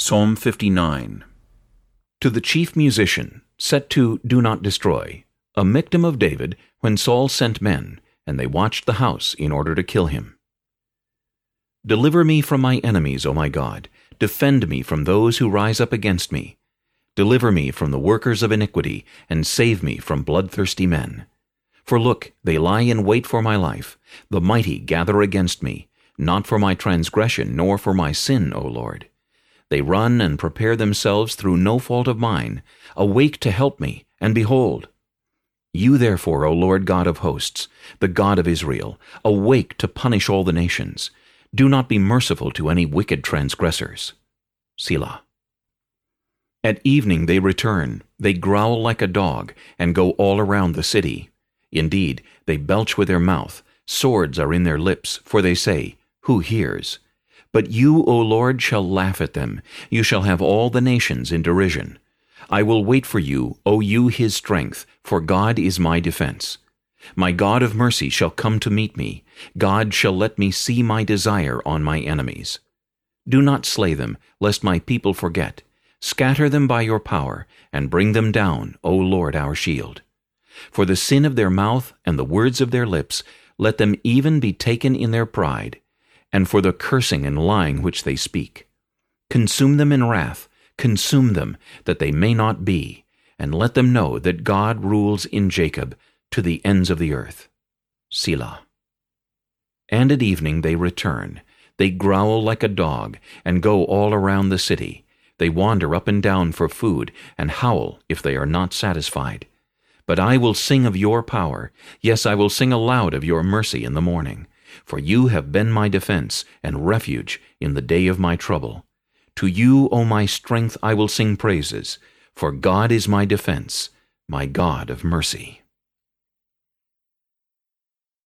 Psalm 59 To the chief musician, set to Do Not Destroy, a Michtam of David, when Saul sent men, and they watched the house in order to kill him. Deliver me from my enemies, O my God. Defend me from those who rise up against me. Deliver me from the workers of iniquity, and save me from bloodthirsty men. For look, they lie in wait for my life. The mighty gather against me, not for my transgression, nor for my sin, O Lord. They run and prepare themselves through no fault of mine. Awake to help me, and behold. You therefore, O Lord God of hosts, the God of Israel, awake to punish all the nations. Do not be merciful to any wicked transgressors. Selah. At evening they return, they growl like a dog, and go all around the city. Indeed, they belch with their mouth, swords are in their lips, for they say, Who hears? But you, O Lord, shall laugh at them. You shall have all the nations in derision. I will wait for you, O you his strength, for God is my defense. My God of mercy shall come to meet me. God shall let me see my desire on my enemies. Do not slay them, lest my people forget. Scatter them by your power, and bring them down, O Lord our shield. For the sin of their mouth and the words of their lips, let them even be taken in their pride and for the cursing and lying which they speak. Consume them in wrath, consume them, that they may not be, and let them know that God rules in Jacob to the ends of the earth. Selah. And at evening they return. They growl like a dog, and go all around the city. They wander up and down for food, and howl if they are not satisfied. But I will sing of your power. Yes, I will sing aloud of your mercy in the morning. For you have been my defense and refuge in the day of my trouble. To you, O my strength, I will sing praises, for God is my defense, my God of mercy.